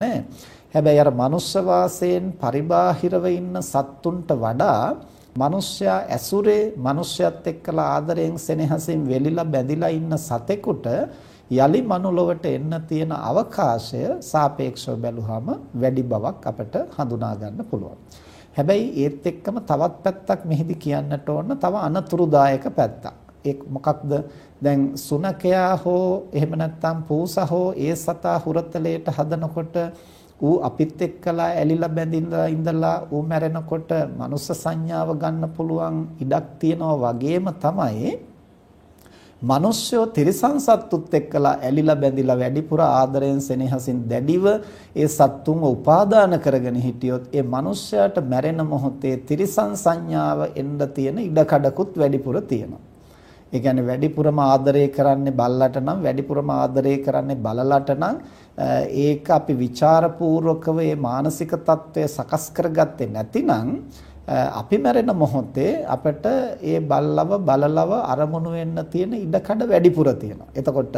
නෑ. හැබැයි අර මනුස්ස වාසයෙන් පරිබාහිරව ඉන්න සත්තුන්ට වඩා මිනිස්සයා ඇසුරේ මිනිස්සයත් එක්කලා ආදරයෙන් සෙනෙහසින් වෙලිලා බැඳිලා ඉන්න සතෙකුට යලි මනුලොවට එන්න තියෙන අවකාශය සාපේක්ෂව බැලුවහම වැඩි බවක් අපිට හඳුනා ගන්න පුළුවන්. හැබැයි ඒත් එක්කම තවත් පැත්තක් මෙහිදී කියන්නට ඕන තව අනතුරුදායක පැත්තක්. ඒ මොකක්ද දැන් සුනකයා හෝ එහෙම නැත්නම් පූසා හෝ ඒ සතා හුරතලයට හදනකොට ඌ අපිත් එක්කලා ඇලිලා බැඳිලා ඉඳලා ඌ මැරෙනකොට මනුස්ස සංඥාව ගන්න පුළුවන් ඉඩක් තියනවා වගේම තමයි මිනිස්සුયો තිරිසන් සත්තුත් එක්කලා ඇලිලා බැඳිලා වැඩිපුර ආදරයෙන් සෙනෙහසින් දැඩිව ඒ සත්තුන්ව උපාදාන කරගෙන හිටියොත් ඒ මිනිස්සයාට මැරෙන මොහොතේ තිරිසන් සංඥාව එන්න තියෙන ඉඩකඩකුත් වැඩිපුර තියෙනවා. ඒ කියන්නේ වැඩිපුරම ආදරය කරන්නේ බල්ලට නම් වැඩිපුරම ආදරය කරන්නේ බලලට නම් ඒක අපි ਵਿਚාරපූර්වකව මේ මානසික తত্ত্বය සකස් කරගත්තේ නැතිනම් අපි මැරෙන මොහොතේ අපට ඒ බල්ලව බලලව අරමුණු වෙන්න තියෙන ඉඩකඩ වැඩිපුර තියෙනවා. එතකොට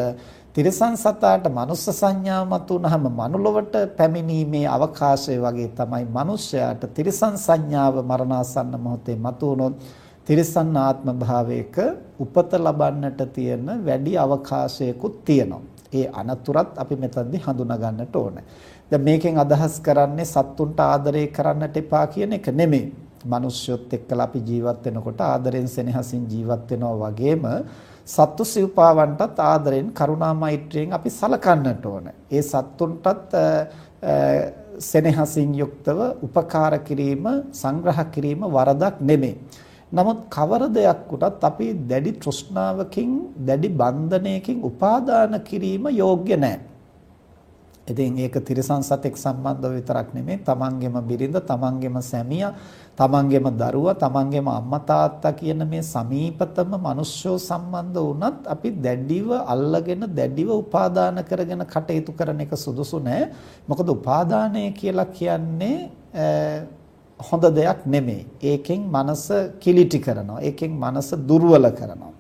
තිරසන් සතාට මනුස්ස සංඥා මතුනහම මනුලොවට පැමිණීමේ අවකාශය වගේ තමයි මිනිස්යාට තිරසන් සංඥාව මරණාසන්න මොහොතේ මතුනොත් තිරිසන් ආත්ම භාවයක උපත ලබන්නට තියෙන වැඩි අවකාශයකුත් තියෙනවා. ඒ අනතුරත් අපි මෙතනදී හඳුනා ගන්නට ඕනේ. දැන් මේකෙන් අදහස් කරන්නේ සත්තුන්ට ආදරය කරන්නට එපා කියන එක නෙමෙයි. මිනිස්සුත් එක්කලා අපි ජීවත් වෙනකොට ආදරෙන් සෙනෙහසින් ජීවත් වෙනවා වගේම සත්තු සිව්පාවන්ටත් ආදරෙන් කරුණා මෛත්‍රියෙන් අපි සලකන්නට ඕනේ. ඒ සත්තුන්ටත් සෙනෙහසින් යුක්තව උපකාර කිරීම සංග්‍රහ කිරීම වරදක් නෙමෙයි. නමුත් කවර දෙයක් උටත් අපි දැඩි තෘෂ්ණාවකින් දැඩි බන්ධනයකින් උපාදාන කිරීම යෝග්‍ය නැහැ. ඉතින් ඒක තිරසන් සතෙක් සම්බන්ධව විතරක් නෙමෙයි තමන්ගේම බිරිඳ තමන්ගේම සැමියා තමන්ගේම දරුවා තමන්ගේම අම්මා තාත්තා කියන මේ සමීපතම මිනිස්සෝ සම්බන්ධ වුණත් අපි දැඩිව අල්ලගෙන දැඩිව උපාදාන කරගෙන කටයුතු කරන එක සුදුසු නෑ මොකද උපාදානය කියලා කියන්නේ හොඳ දෙයක් නෙමෙයි. ඒකෙන් මනස කිලිටි කරනවා. ඒකෙන් මනස දුර්වල කරනවා.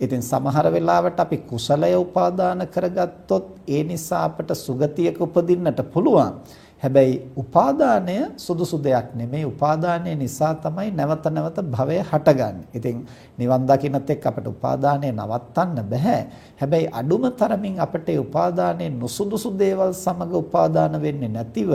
ඉතින් සමහර වෙලාවට අපි කුසලය උපාදාන කරගත්තොත් ඒ නිසා අපට සුගතියක උපදින්නට පුළුවන්. හැබැයි උපාදානය සුදුසු දෙයක් නෙමෙයි. උපාදානය නිසා තමයි නැවත නැවත භවය හටගන්නේ. ඉතින් නිවන් දකින්නත් එක්ක අපට උපාදානය නවත්තන්න බෑ. හැබැයි අඩුම තරමින් අපට ඒ උපාදානයේ නුසුදුසු දේවල් සමග උපාදාන වෙන්නේ නැතිව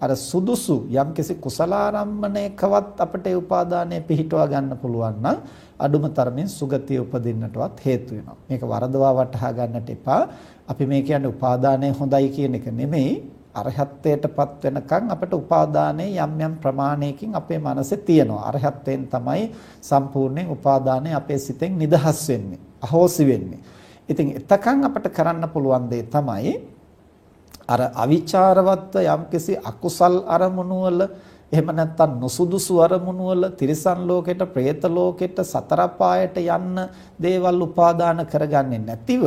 අර සුදුසු යම්කිසි කුසලාරම්මණයකවත් අපට ඒ උපාදානය පිහිටවා ගන්න පුළුවන් නම් අඩුම තරමින් සුගතිය උපදින්නටවත් හේතු වෙනවා. මේක වරදවා වටහා ගන්නට එපා. අපි මේ කියන්නේ උපාදානය හොඳයි කියන එක නෙමෙයි. අරහත්ත්වයටපත් වෙනකන් අපිට උපාදානයේ යම් යම් ප්‍රමාණයකින් අපේ මනසේ තියෙනවා. අරහත්ත්වයෙන් තමයි සම්පූර්ණයෙන් උපාදානය අපේ සිතෙන් නිදහස් වෙන්නේ. අහෝසි වෙන්නේ. ඉතින් එතකන් අපිට කරන්න පුළුවන් දේ තමයි අර අවිචාරවත්ව යම්කිසි අකුසල් අරමුණු වල එහෙම නැත්නම් නුසුදුසු අරමුණු වල තිරිසන් ලෝකෙට, പ്രേත ලෝකෙට, සතර පායට යන්න දේවල් උපාදාන කරගන්නේ නැතිව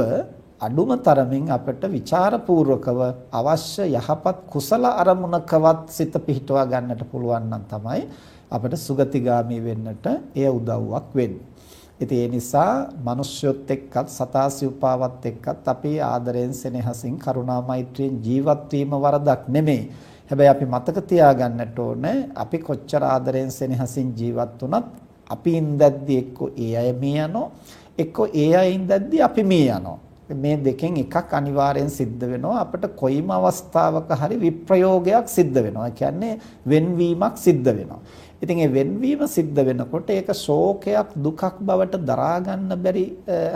අඩුම තරමින් අපිට ਵਿਚාරපූර්වකව අවශ්‍ය යහපත් කුසල අරමුණකවත් සිත පිහිටවා ගන්නට පුළුවන් නම් තමයි අපිට සුගතිගාමි වෙන්නට එය උදව්වක් වෙන්නේ. ඉතින් ඒ නිසා මිනිස්යොත් එක්කත් සතාසි උපාවත් එක්කත් අපි ආදරයෙන් සෙනෙහසින් කරුණා මෛත්‍රියෙන් ජීවත් වීම වරදක් නෙමෙයි. හැබැයි අපි මතක තියාගන්නට ඕනේ අපි කොච්චර ආදරයෙන් සෙනෙහසින් ජීවත් වුණත් අපි ඉඳද්දි එක්ක ඒ අය මේ යනවා එක්ක ඒ අය ඉඳද්දි අපි මේ යනවා. මේ දෙකෙන් එකක් අනිවාර්යෙන් සිද්ධ වෙනවා අපිට කොයිම අවස්ථාවක හරි විප්‍රයෝගයක් සිද්ධ වෙනවා. ඒ කියන්නේ වෙන්වීමක් සිද්ධ වෙනවා. ඉතින් ඒ වෙන්වීම සිද්ධ වෙනකොට ඒක ශෝකයක් දුකක් බවට දරා ගන්න බැරි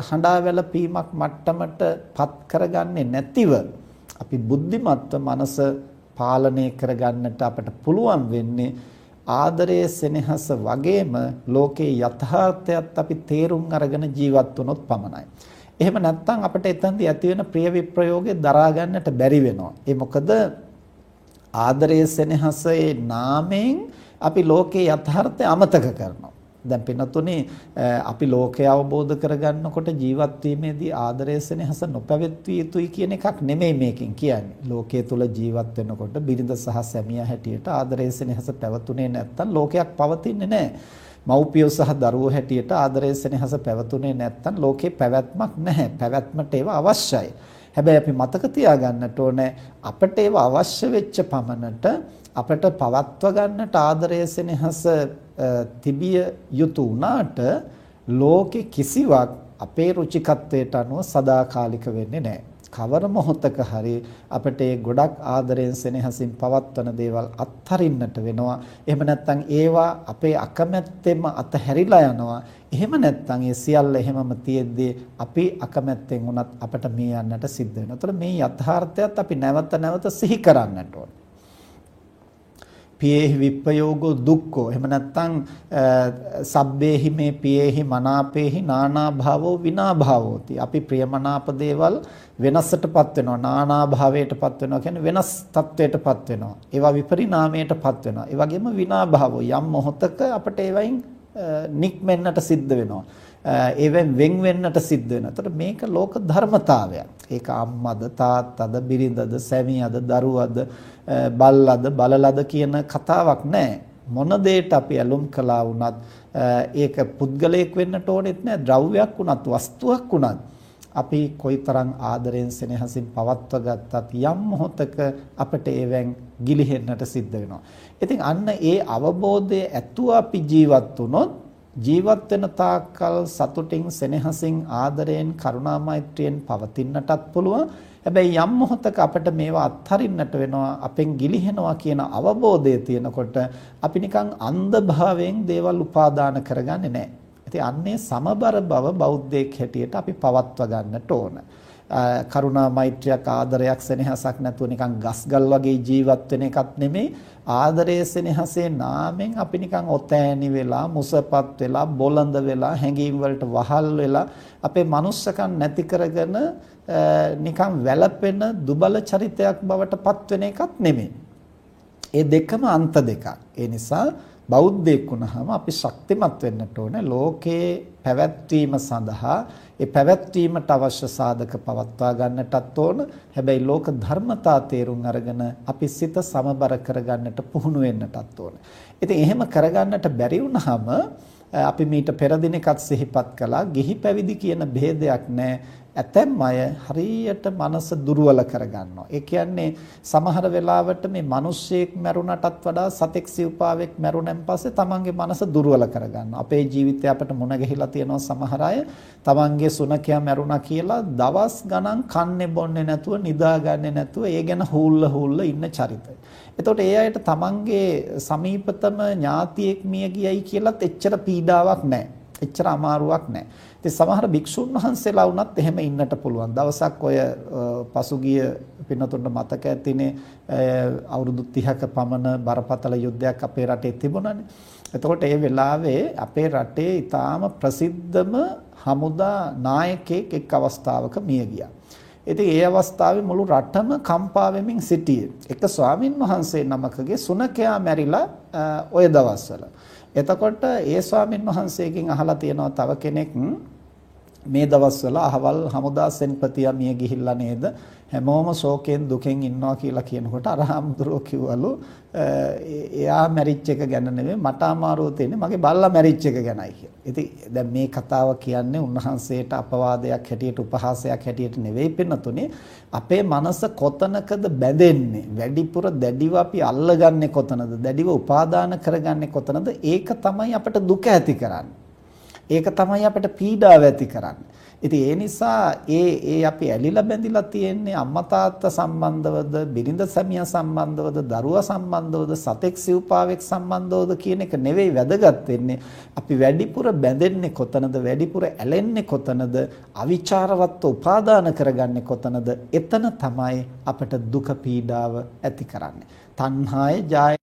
හඬා වැළපීමක් මට්ටමට පත් කරගන්නේ නැතිව අපි බුද්ධිමත්ව මනස පාලනය කරගන්නට අපට පුළුවන් වෙන්නේ ආදරයේ සෙනෙහස වගේම ලෝකේ යථාර්ථයත් අපි තේරුම් අරගෙන ජීවත් වුණොත් පමණයි. එහෙම නැත්නම් අපිට එතනදී ඇති වෙන ප්‍රිය විප්‍රයෝගය දරා ගන්නට බැරි වෙනවා. ඒ මොකද ආදරයේ සෙනෙහසේ නාමයෙන් අපි ලෝකේ යථාර්ථය අමතක කරනවා. දැන් පින්නතුනේ අපි ලෝකය අවබෝධ කරගන්නකොට ජීවත් වීමේදී ආදරය සෙනෙහස නොපැවැත්විය යුතුයි කියන එකක් නෙමෙයි මේකෙන් කියන්නේ. ලෝකයේ තුල ජීවත් වෙනකොට බිරිඳ සහ සැමියා හැටියට ආදරය සෙනෙහස පැවතුනේ නැත්තම් ලෝකයක් පවතින්නේ නැහැ. මව්පියෝ සහ දරුවෝ හැටියට ආදරය සෙනෙහස පැවතුනේ නැත්තම් ලෝකේ පැවැත්මක් නැහැ. පැවැත්මට ඒවා අවශ්‍යයි. හැබැයි අපි මතක තියාගන්නට ඕනේ අපට ඒව අවශ්‍ය වෙච්ච පමණට අපට පවත්ව ගන්නට ආදරය සෙනෙහස තිබිය යුතු වුණාට ලෝකේ කිසිවක් අපේ රුචිකත්වයට අනුව සදාකාලික වෙන්නේ නැහැ. කවර මොහොතක හරි අපිට ඒ ගොඩක් ආදරයෙන් සෙනෙහසින් පවත්වන දේවල් අත්හරින්නට වෙනවා. එහෙම නැත්නම් ඒවා අපේ අකමැත්තෙන්ම අතහැරිලා යනවා. එහෙම නැත්නම් ඒ සියල්ල එහෙමම තියෙද්දී අපි අකමැත්තෙන් වුණත් අපිට මේ යන්නට සිද්ධ වෙනවා. ඒතර මේ යථාර්ථයත් අපි නැවත නැවත සිහි කරන්නට ඕනේ. පියේහි විප්පයෝගෝ දුක්ඛෝ. එහෙම නැත්නම් සබ්බේහි මේ පියේහි මනාපේහි නානා භාවෝ විනා භාවෝති අපි ප්‍රියමනාප දේවල් වෙනසටපත් වෙනවා. නානා භාවයටපත් වෙනවා කියන්නේ වෙනස් තත්වයටපත් වෙනවා. ඒවා විපරිණාමයටපත් වෙනවා. ඒ වගේම විනා භාවෝ යම් මොහොතක අපට ඒවයින් නික්මෙන්නට සිද්ධ වෙනවා ඒවෙන් වෙන් වෙන්නට සිද්ධ වෙනවා. එතකොට මේක ලෝක ධර්මතාවයක්. ඒක අම්මද තාත්තද බිරිඳද සැමියාද දරුවද බල්ලද බලලද කියන කතාවක් නෑ. මොන දෙයට අපි ඇලුම් කළා වුණත් ඒක පුද්ගලයෙක් වෙන්නට ඕනෙත් නෑ. ද්‍රව්‍යයක් වුණත් වස්තුවක් වුණත් අපි කොයිතරම් ආදරයෙන් සෙනෙහසින් පවත්ව ගත්තත් යම් මොහොතක අපිට ඒවෙන් ගිලිහෙන්නට සිද්ධ වෙනවා. ඉතින් අන්න ඒ අවබෝධය ඇතුව අපි ජීවත් වුණොත් ජීවත් වෙන තාක්කල් සතුටින් සෙනෙහසින් ආදරයෙන් කරුණා මෛත්‍රියෙන් පවතින්නටත් පුළුවන්. හැබැයි යම් මොහොතක අපිට මේවා අත්හරින්නට වෙනවා අපෙන් ගිලිහෙනවා කියන අවබෝධය තියෙනකොට අපි නිකන් අන්ධ භාවයෙන් දේවල් උපාදාන කරගන්නේ නැහැ. ඉතින් අන්නේ සමබර බව බෞද්ධයෙක් හැටියට අපි පවත්වා ගන්නට ඕන. කරුණා මෛත්‍රියක් ආදරයක් සෙනෙහසක් නැතුව නිකන් ගස්ගල් වගේ ජීවත් වෙන එකක් නෙමෙයි ආදරයේ සෙනෙහසේ නාමෙන් අපි නිකන් ඔතෑණි වෙලා මුසපත් වෙලා බොළඳ වෙලා හැඟීම් වලට වහල් වෙලා අපේ manussකම් නැති කරගෙන නිකන් වැළපෙන දුබල චරිතයක් බවට පත් වෙන එකක් නෙමෙයි. ඒ දෙකම අන්ත දෙකක්. ඒ නිසා බෞද්ධයෙක් වුණාම අපි ශක්තිමත් වෙන්නට ඕනේ ලෝකයේ පැවැත්වීම සඳහා ඒ පැවැත්වීමට අවශ්‍ය සාධක පවත්වා ගන්නටත් ඕන. හැබැයි ලෝක ධර්මතා තේරුම් අරගෙන අපි සිත සමබර කරගන්නට පුහුණු වෙන්නටත් ඕන. ඉතින් එහෙම කරගන්නට බැරි වුණාම අපි මීට පෙර දිනකත් සිහිපත් කළා ගිහි පැවිදි කියන ભેදයක් නැහැ. ඇතැම් අය හරියට මනස දුර්වල කරගන්නවා. ඒ කියන්නේ සමහර වෙලාවට මේ මිනිස්සෙක් මැරුණටත් වඩා සතෙක් සිව්පාවෙක් මැරුණන් පස්සේ තමන්ගේ මනස දුර්වල කරගන්නවා. අපේ ජීවිතේ අපිට මුණ ගැහිලා තියෙනවා සමහර අය තමන්ගේ සුනකයා මැරුණා කියලා දවස් ගණන් කන්නේ බොන්නේ නැතුව නිදාගන්නේ නැතුව ඒ ගැන හූල්ල හූල්ල ඉන්න චරිතය. එතකොට ඒ අයට තමන්ගේ සමීපතම ඥාතියෙක් මිය ගියයි කියලත් එච්චර පීඩාවක් නැහැ. එච්චර අමාරුවක් නැහැ. ඉතින් සමහර භික්ෂුන් වහන්සේලා වුණත් එහෙම ඉන්නට පුළුවන්. දවසක් ඔය පසුගිය පින්නතුන්ට මතක ඇතිනේ අවුරුදු 30ක පමණ බරපතල යුද්ධයක් අපේ රටේ තිබුණානේ. එතකොට ඒ වෙලාවේ අපේ රටේ ඊටාම ප්‍රසිද්ධම හමුදා නායකයෙක් එක් අවස්ථාවක මිය ගියා. ඉතින් ඒ අවස්ථාවේ මුළු රටම කම්පා වෙමින් සිටියේ. එක ස්වාමින් වහන්සේ නමකගේ සුනකයා මැරිලා ওই දවස්වල. එතකොට ඒ ස්වාමින් වහන්සේගෙන් අහලා තියෙනවා තව කෙනෙක් මේ දවස්වල අහවල් හමුදා සෙන්පතියා මිය ගිහිල්ලා නේද? හැමෝම ශෝකයෙන් දුකෙන් ඉන්නවා කියලා කියනකොට අර හාමුදුරුවෝ කිව්වලු එයා මැරිච් එක ගැන නෙමෙයි මට අමාරුව තියෙන්නේ මගේ බල්ලා මැරිච් එක ගැනයි. කියලා. ඉතින් දැන් මේ කතාව කියන්නේ උන්වහන්සේට අපවාදයක් හැටියට උපහාසයක් හැටියට නෙවෙයි පෙන්නතුනේ. අපේ මනස කොතනකද බැඳෙන්නේ? වැඩිපුර දැඩිව අපි අල්ලගන්නේ කොතනද? දැඩිව උපාදාන කරගන්නේ කොතනද? ඒක තමයි අපට දුක ඇති කරන්නේ. ඒක තමයි අපිට පීඩාව ඇති කරන්නේ. ඉතින් ඒ නිසා ඒ ඒ අපි ඇලිලා බැඳිලා තියෙන්නේ අම්මා තාත්තා සම්බන්ධවද, බිරිඳ සැමියා සම්බන්ධවද, දරුවා සම්බන්ධවද, සතෙක් සිව්පාවෙක් සම්බන්ධවද කියන එක නෙවෙයි වැදගත් වෙන්නේ. අපි වැඩිපුර බැඳෙන්නේ කොතනද, වැඩිපුර ඇලෙන්නේ කොතනද, අවිචාරවත්ව උපාදාන කරගන්නේ කොතනද? එතන තමයි අපට දුක පීඩාව ඇති කරන්නේ. තණ්හාය ජාය